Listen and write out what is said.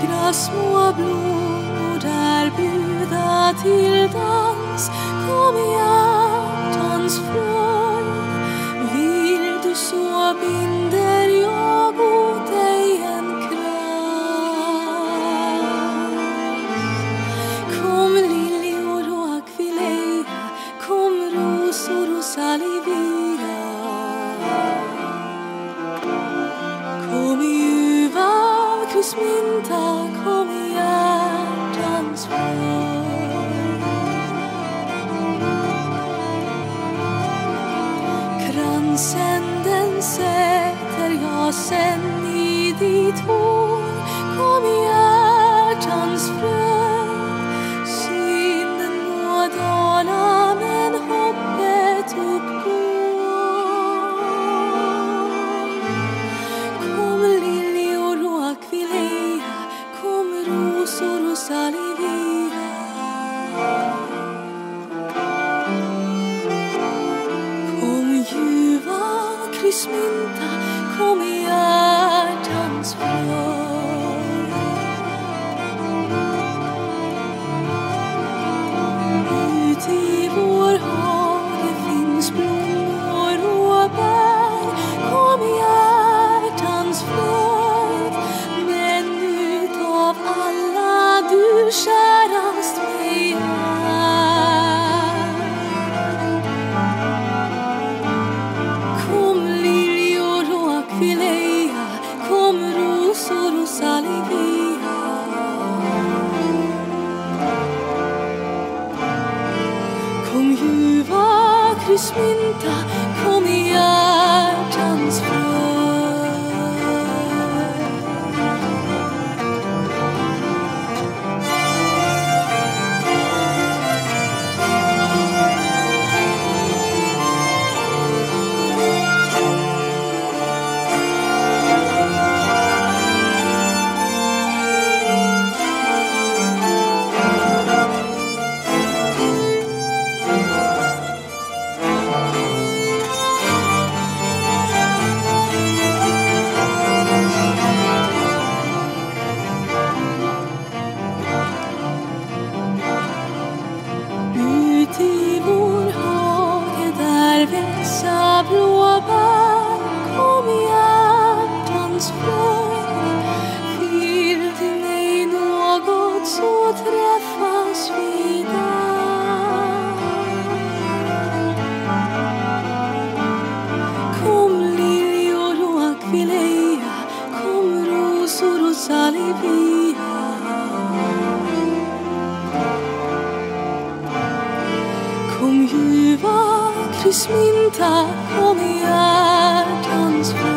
Några små blommor där bjuda till dans. Kom jag kryssmynta, kom i hjärtans fröjd. Kransen den sätter jag sen i ditt hår. Kom i hjärtans fröjd. Kryssmynta, kom i hjärtans fröjd. Ut i vår hage finns blommor ljuva kryssmynta, kom i hjärtans fröjd. Så träffas vi där Kom liljor och akvileja, Kom rosor och salivia. Kom ljuva kryssmynta, kom hjärtans fröjd